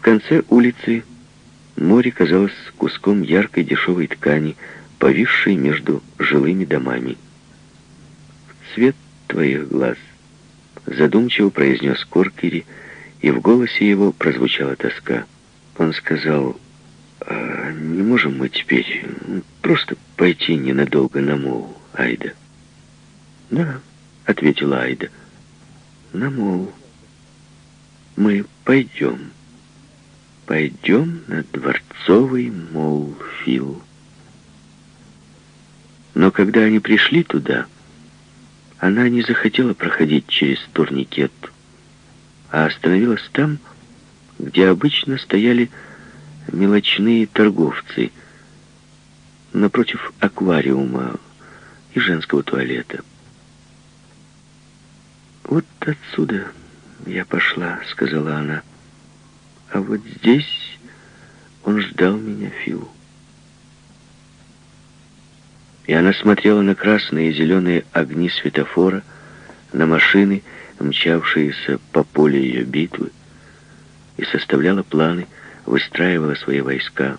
В конце улицы море казалось куском яркой дешевой ткани, повисшей между жилыми домами. «Цвет твоих глаз», — задумчиво произнес Коркери, и в голосе его прозвучала тоска. Он сказал, а «Не можем мы теперь просто пойти ненадолго на Моу, Айда?» «Да», — ответила Айда, — «на Моу. Мы пойдем. Пойдем на дворцовый Моу, Фил». Но когда они пришли туда, она не захотела проходить через турникет, а остановилась там, где обычно стояли мелочные торговцы, напротив аквариума и женского туалета. «Вот отсюда я пошла», — сказала она. «А вот здесь он ждал меня, Фил». И она смотрела на красные и зеленые огни светофора, на машины, мчавшиеся по полю ее битвы, и составляла планы, выстраивала свои войска.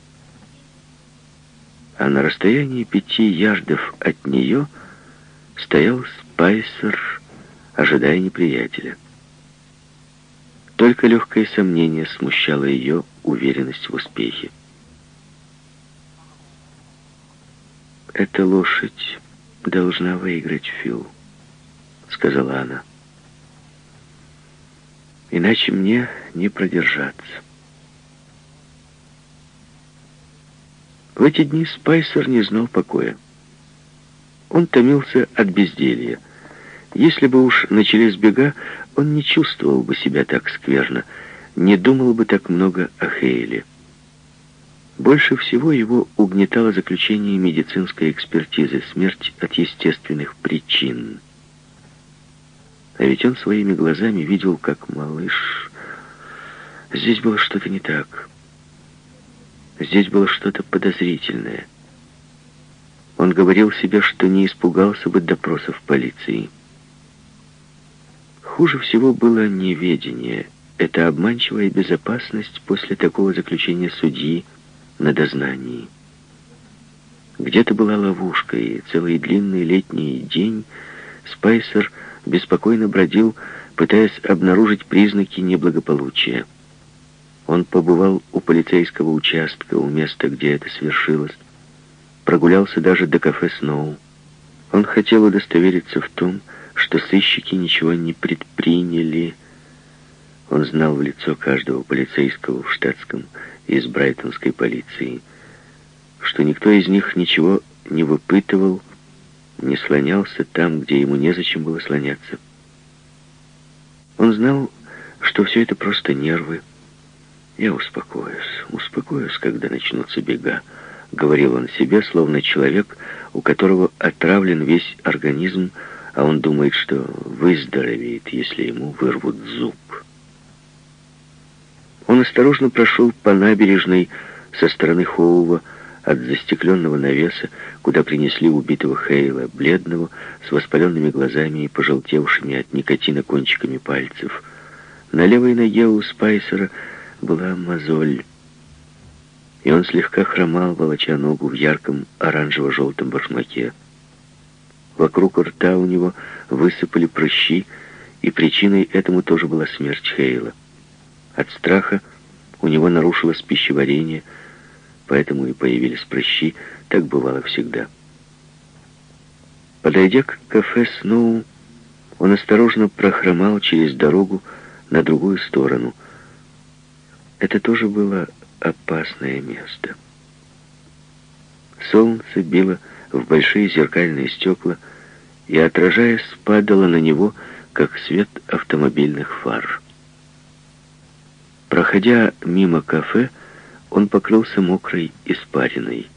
А на расстоянии пяти ярдов от нее стоял Спайсер, ожидая неприятеля. Только легкое сомнение смущало ее уверенность в успехе. «Эта лошадь должна выиграть, Фил», — сказала она. «Иначе мне не продержаться». В эти дни Спайсер не знал покоя. Он томился от безделья. Если бы уж начались бега, он не чувствовал бы себя так скверно, не думал бы так много о Хейле. Больше всего его угнетало заключение медицинской экспертизы «Смерть от естественных причин». А ведь он своими глазами видел, как малыш... Здесь было что-то не так. Здесь было что-то подозрительное. Он говорил себе, что не испугался бы допросов полиции. Хуже всего было неведение. Это обманчивая безопасность после такого заключения судьи, на дознании. Где-то была ловушка, и целый длинный летний день Спайсер беспокойно бродил, пытаясь обнаружить признаки неблагополучия. Он побывал у полицейского участка, у места, где это свершилось, прогулялся даже до кафе «Сноу». Он хотел удостовериться в том, что сыщики ничего не предприняли. Он знал в лицо каждого полицейского в штатском из брайтонской полиции, что никто из них ничего не выпытывал, не слонялся там, где ему незачем было слоняться. Он знал, что все это просто нервы. «Я успокоюсь, успокоюсь, когда начнутся бега», — говорил он себе, словно человек, у которого отравлен весь организм, а он думает, что выздоровеет, если ему вырвут зуб. Он осторожно прошел по набережной со стороны Хоува от застекленного навеса, куда принесли убитого Хейла, бледного, с воспаленными глазами и пожелтевшими от никотина кончиками пальцев. На левой ноге у Спайсера была мозоль, и он слегка хромал, волоча ногу в ярком оранжево-желтом башмаке. Вокруг рта у него высыпали прыщи, и причиной этому тоже была смерть Хейла. От страха у него нарушилось пищеварение, поэтому и появились прыщи, так бывало всегда. Подойдя к кафе Сноу, он осторожно прохромал через дорогу на другую сторону. Это тоже было опасное место. Солнце било в большие зеркальные стекла и, отражаясь, падало на него, как свет автомобильных фар. Проходя мимо кафе, он покрылся мокрой испариной.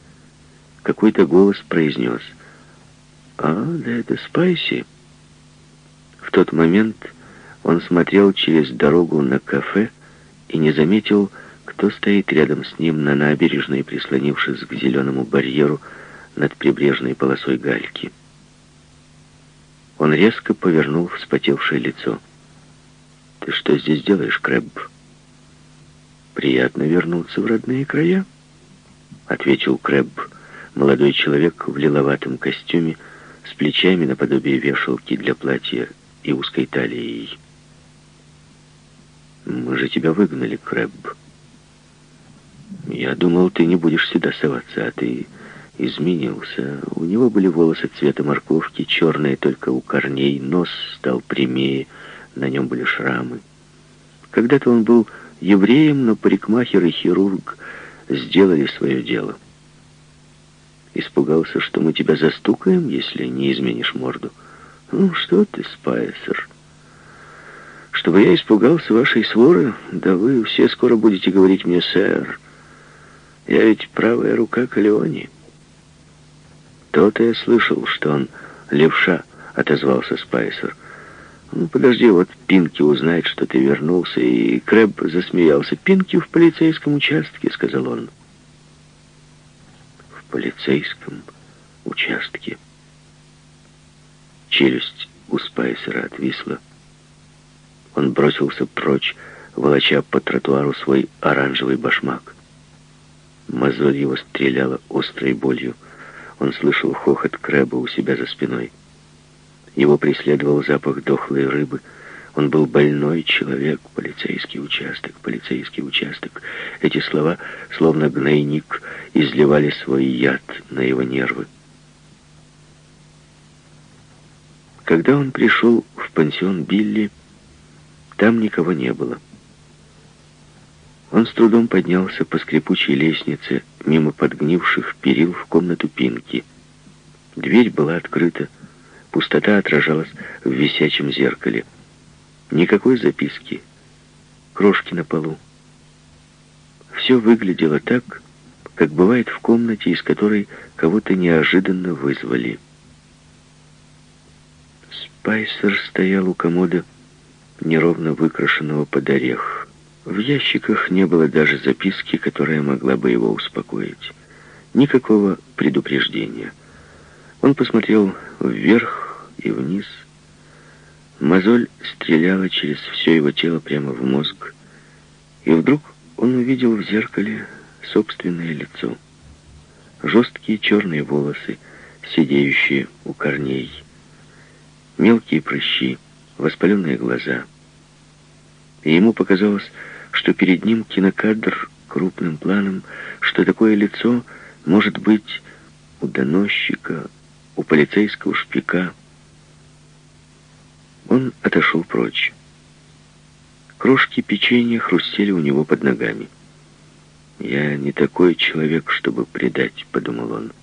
Какой-то голос произнес «А, да это Спайси». В тот момент он смотрел через дорогу на кафе и не заметил, кто стоит рядом с ним на набережной, прислонившись к зеленому барьеру над прибрежной полосой гальки. Он резко повернул вспотевшее лицо. «Ты что здесь делаешь, Крэбб?» приятно вернуться в родные края», — ответил Крэб, молодой человек в лиловатом костюме, с плечами наподобие вешалки для платья и узкой талией. «Мы же тебя выгнали, Крэб. Я думал, ты не будешь сюда соваться, а ты изменился. У него были волосы цвета морковки, черные только у корней, нос стал прямее, на нем были шрамы. Когда-то он был евреем, но парикмахер и хирург сделали свое дело. Испугался, что мы тебя застукаем, если не изменишь морду. Ну, что ты, Спайсер? Чтобы я испугался вашей своры? Да вы все скоро будете говорить мне, сэр. Я ведь правая рука Калеони. То-то я слышал, что он левша, отозвался Спайсер. Ну, подожди, вот Пинки узнает, что ты вернулся. И Крэб засмеялся. Пинки в полицейском участке, сказал он. В полицейском участке. Челюсть у Спайсера отвисла. Он бросился прочь, волоча по тротуару свой оранжевый башмак. Мозоль его стреляла острой болью. Он слышал хохот Крэба у себя за спиной. Его преследовал запах дохлой рыбы. Он был больной человек, полицейский участок, полицейский участок. Эти слова, словно гнойник, изливали свой яд на его нервы. Когда он пришел в пансион Билли, там никого не было. Он с трудом поднялся по скрипучей лестнице мимо подгнивших перил в комнату Пинки. Дверь была открыта, пустота отражалась в висячем зеркале. Никакой записки, крошки на полу. Все выглядело так, как бывает в комнате, из которой кого-то неожиданно вызвали. Спайсер стоял у комода, неровно выкрашенного под орех. В ящиках не было даже записки, которая могла бы его успокоить. Никакого предупреждения. Он посмотрел вверх и вниз. Мозоль стреляла через все его тело прямо в мозг. И вдруг он увидел в зеркале собственное лицо. Жесткие черные волосы, сидеющие у корней. Мелкие прыщи, воспаленные глаза. И ему показалось, что перед ним кинокадр крупным планом, что такое лицо может быть у доносчика, у полицейского шпика. Он отошел прочь. Крошки печенья хрустели у него под ногами. «Я не такой человек, чтобы предать», — подумал он.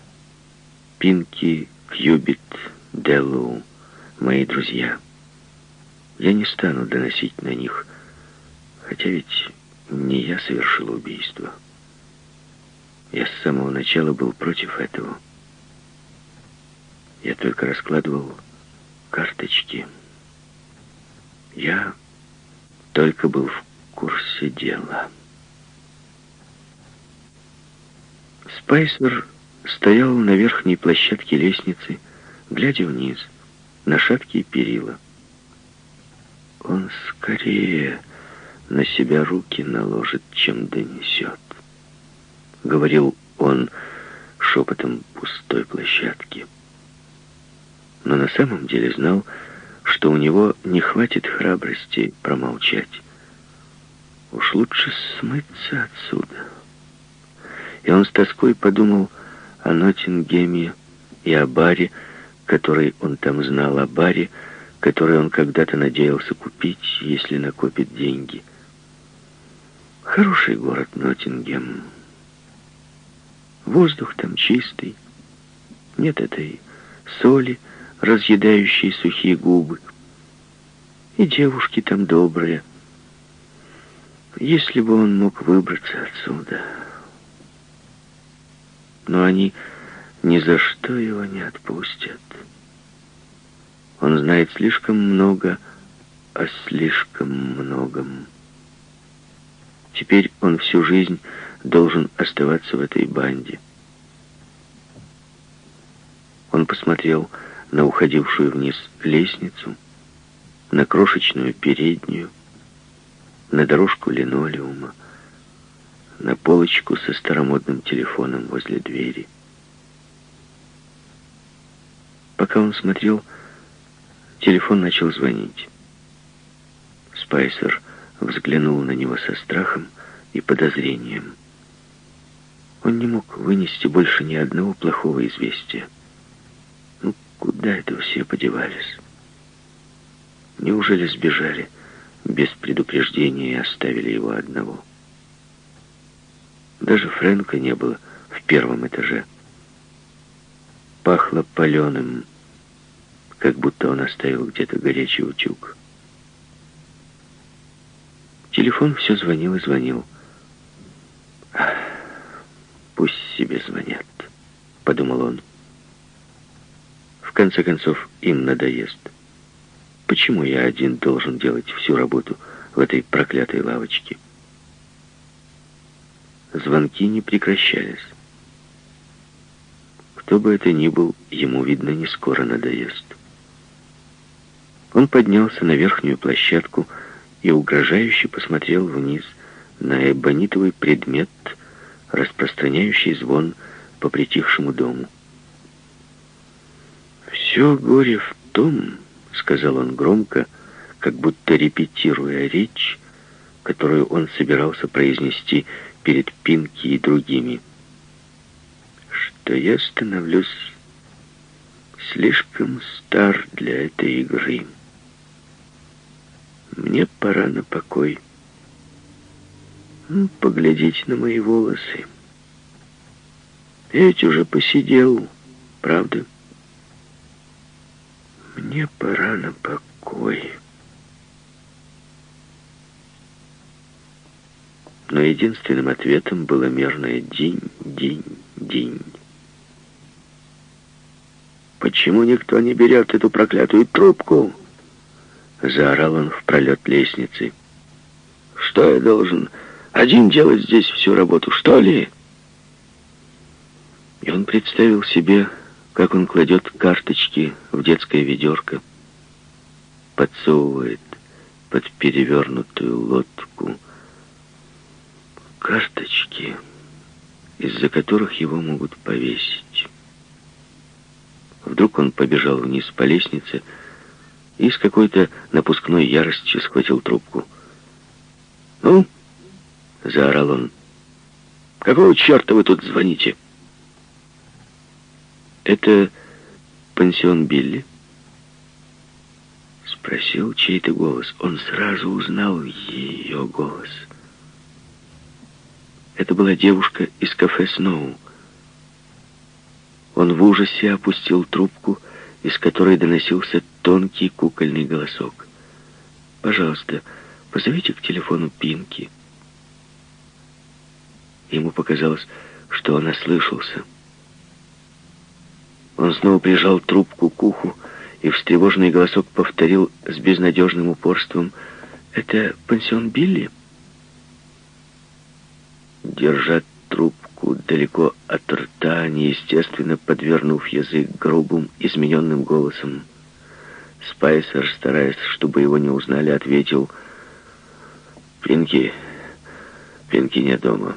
«Пинки, Кьюбит, Деллоу, мои друзья. Я не стану доносить на них Хотя ведь не я совершил убийство. Я с самого начала был против этого. Я только раскладывал карточки. Я только был в курсе дела. Спайсер стоял на верхней площадке лестницы, глядя вниз, на шаткие перила. Он скорее на себя руки наложит, чем донесет. Говорил он шепотом пустой площадки. Но на самом деле знал, что у него не хватит храбрости промолчать. Уж лучше смыться отсюда. И он с тоской подумал о Ноттингеме и о баре, который он там знал, о баре, который он когда-то надеялся купить, если накопит деньги. Хороший город Ноттингем. Воздух там чистый. Нет этой соли, разъедающей сухие губы. И девушки там добрые. Если бы он мог выбраться отсюда. Но они ни за что его не отпустят. Он знает слишком много о слишком многом. Теперь он всю жизнь должен оставаться в этой банде. Он посмотрел на уходившую вниз лестницу, на крошечную переднюю, на дорожку линолеума. на полочку со старомодным телефоном возле двери. Пока он смотрел, телефон начал звонить. Спайсер взглянул на него со страхом и подозрением. Он не мог вынести больше ни одного плохого известия. Ну, куда это все подевались? Неужели сбежали без предупреждения и оставили его одного? Даже Фрэнка не было в первом этаже. Пахло паленым, как будто он оставил где-то горячий утюг. Телефон все звонил и звонил. «Пусть себе звонят», — подумал он. «В конце концов, им надоест. Почему я один должен делать всю работу в этой проклятой лавочке?» Звонки не прекращались. Кто бы это ни был, ему, видно, не скоро надоест. Он поднялся на верхнюю площадку и угрожающе посмотрел вниз на эбонитовый предмет, распространяющий звон по притихшему дому. «Все горе в том, — сказал он громко, как будто репетируя речь, которую он собирался произнести перед Пинки и другими, что я становлюсь слишком стар для этой игры. Мне пора на покой. Ну, поглядите на мои волосы. Я ведь уже посидел, правда? Мне пора на покой. Но единственным ответом было мерное «динь, динь, динь». «Почему никто не берет эту проклятую трубку?» Заорал он в пролет лестницы. «Что я должен один делать здесь всю работу, что ли?» И он представил себе, как он кладет карточки в детское ведерко, подсовывает под перевернутую лодку карточки, из-за которых его могут повесить. Вдруг он побежал вниз по лестнице и с какой-то напускной яростью схватил трубку. «Ну?» — заорал он. «Какого черта вы тут звоните?» «Это пансион Билли?» Спросил чей-то голос. Он сразу узнал ее голос. Это была девушка из кафе «Сноу». Он в ужасе опустил трубку, из которой доносился тонкий кукольный голосок. «Пожалуйста, позовите к телефону Пинки». Ему показалось, что он ослышался. Он снова прижал трубку к уху, и встревоженный голосок повторил с безнадежным упорством «Это пансион Билли?» Держа трубку далеко от рта, неестественно подвернув язык грубым, измененным голосом, Спайсер, стараясь, чтобы его не узнали, ответил «Пинки, Пинки нет дома.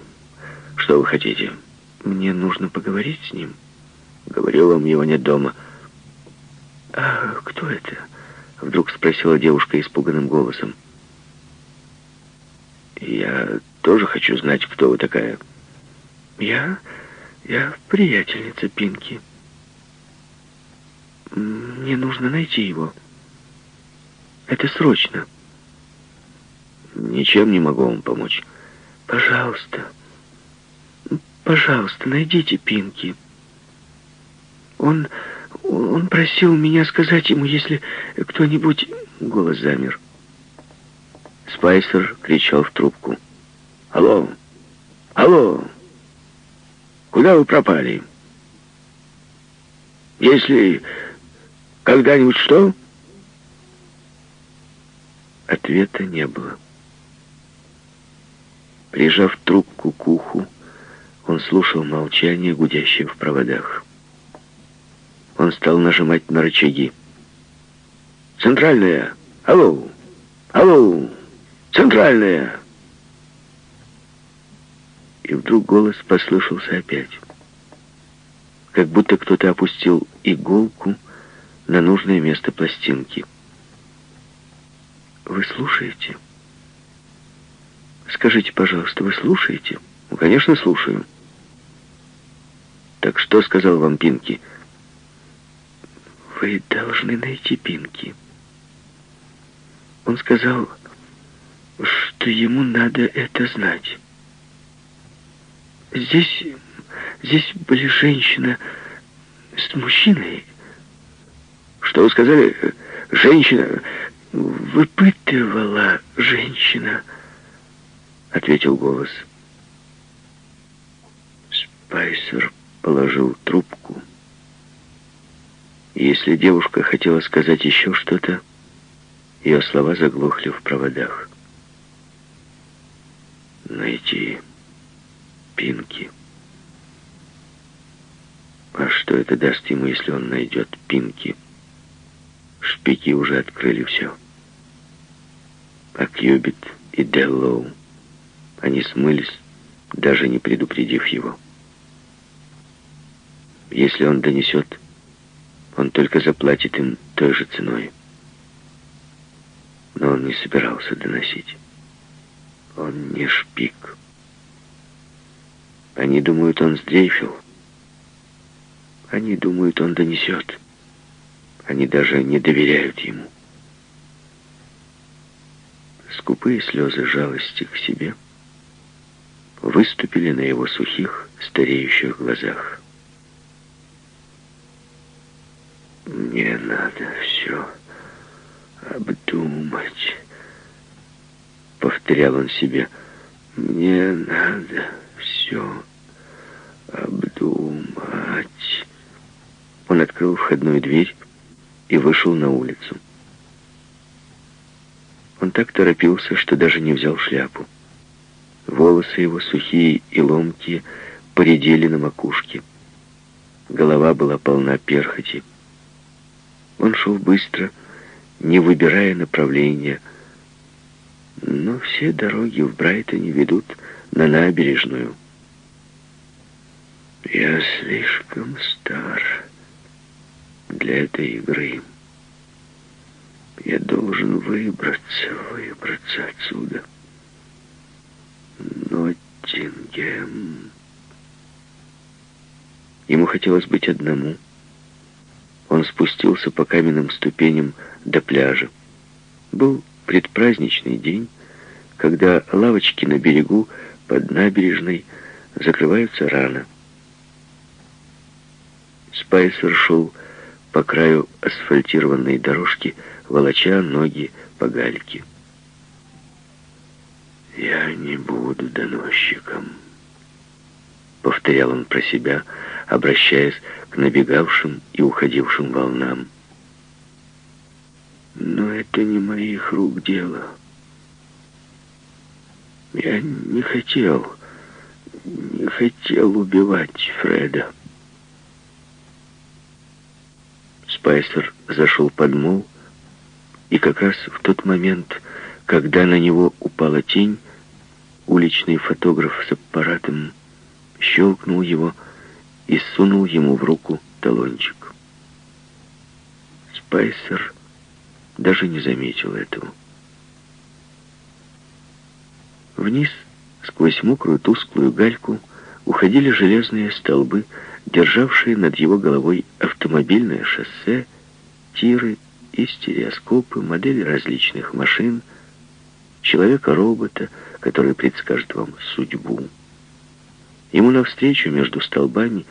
Что вы хотите?» «Мне нужно поговорить с ним». «Говорил вам, его нет дома». «А кто это?» — вдруг спросила девушка испуганным голосом. «Я тоже хочу знать, кто вы такая». «Я... я приятельница Пинки». Мне нужно найти его. Это срочно. Ничем не могу вам помочь. Пожалуйста. Пожалуйста, найдите Пинки. Он... он просил меня сказать ему, если кто-нибудь... Голос замер. Спайсер кричал в трубку. «Алло! Алло! Куда вы пропали? Если когда-нибудь что? Ответа не было. Прижав трубку к уху, он слушал молчание, гудящее в проводах. Он стал нажимать на рычаги. «Центральная! Алло! Алло! Центральная!» И вдруг голос послышался опять. Как будто кто-то опустил иголку на нужное место пластинки. «Вы слушаете?» «Скажите, пожалуйста, вы слушаете?» «Ну, конечно, слушаю». «Так что сказал вам Пинки?» «Вы должны найти Пинки». Он сказал, что ему надо это знать. Здесь, здесь были женщина с мужчиной. Что вы сказали? Женщина? Выпытывала женщина, ответил голос. Спайсер положил трубку. если девушка хотела сказать еще что-то, ее слова заглохли в проводах. Найти Пинки. А что это даст ему, если он найдет Пинки? Шпики уже открыли все. А Кьюбит и Деллоу, они смылись, даже не предупредив его. Если он донесет, он только заплатит им той же ценой. Но он не собирался доносить. Он не шпик. Они думают, он сдрейфил. Они думают, он донесет. Они даже не доверяют ему. Скупые слезы жалости к себе выступили на его сухих, стареющих глазах. «Мне надо все обдумать», — повторял он себе. «Мне надо все обдумать». Он открыл входную дверь и вышел на улицу. Он так торопился, что даже не взял шляпу. Волосы его сухие и ломкие поредели на макушке. Голова была полна перхоти. Он шел быстро, не выбирая направления. Но все дороги в Брайтоне ведут на набережную. Я слишком стар для этой игры. Я должен выбраться, выбраться отсюда. Ноттингем. Ему хотелось быть одному. Он спустился по каменным ступеням до пляжа. Был предпраздничный день, когда лавочки на берегу под набережной закрываются рано. Спайсер шел по краю асфальтированной дорожки, волоча ноги по гальке. «Я не буду доносчиком», — повторял он про себя, обращаясь к набегавшим и уходившим волнам. «Но это не моих рук дело. Я не хотел, не хотел убивать Фреда». Спайсер зашел под мол, и как раз в тот момент, когда на него упала тень, уличный фотограф с аппаратом щелкнул его и сунул ему в руку талончик. Спайсер даже не заметил этого. Вниз, сквозь мокрую тусклую гальку, уходили железные столбы, державшие над его головой автомобильное шоссе, тиры и стереоскопы, модели различных машин, человека-робота, который предскажет вам судьбу. Ему навстречу между столбами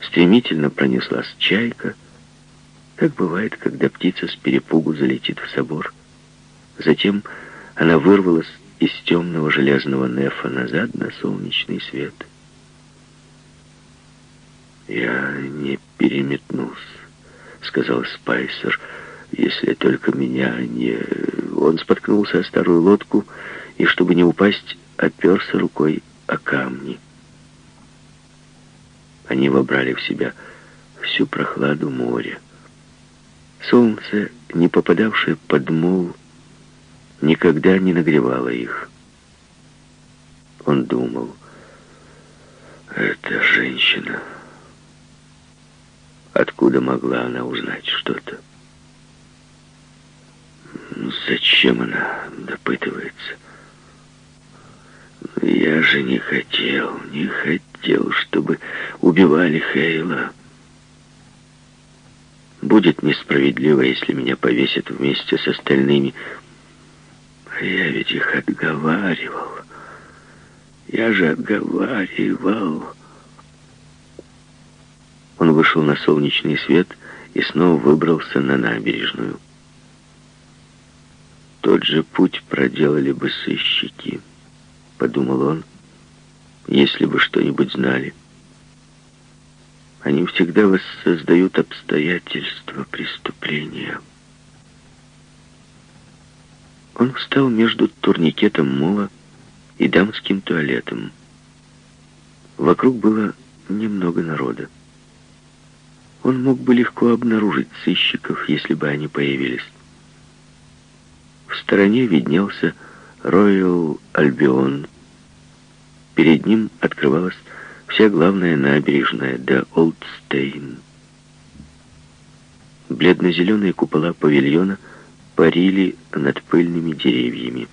стремительно пронеслась чайка, как бывает, когда птица с перепугу залетит в собор. Затем она вырвалась из темного железного нефа назад на солнечный свет — «Я не переметнусь», — сказал Спайсер, «если только меня не...» Он споткнулся о старую лодку и, чтобы не упасть, оперся рукой о камни. Они вобрали в себя всю прохладу моря. Солнце, не попадавшее под мол, никогда не нагревало их. Он думал, Эта женщина... Откуда могла она узнать что-то? Зачем она допытывается? Я же не хотел, не хотел, чтобы убивали Хейла. Будет несправедливо, если меня повесят вместе с остальными. Я ведь их отговаривал. Я же отговаривал. Он вышел на солнечный свет и снова выбрался на набережную. Тот же путь проделали бы сыщики, подумал он, если бы что-нибудь знали. Они всегда воссоздают обстоятельства преступления. Он встал между турникетом мола и дамским туалетом. Вокруг было немного народа. Он мог бы легко обнаружить сыщиков, если бы они появились. В стороне виднелся Роyal Альбион. Перед ним открывалась вся главная набережная до Олдстейн. Бледно-зеленые купола павильона парили над пыльными деревьями.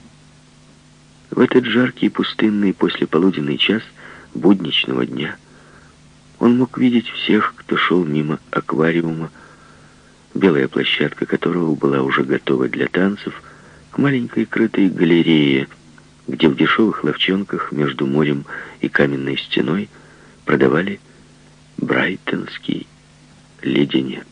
В этот жаркий пустынный послеполуденный час будничного дня он мог видеть всех, кто шел мимо аквариума, белая площадка которого была уже готова для танцев, к маленькой крытой галерее, где в дешевых ловчонках между морем и каменной стеной продавали брайтонский леденец.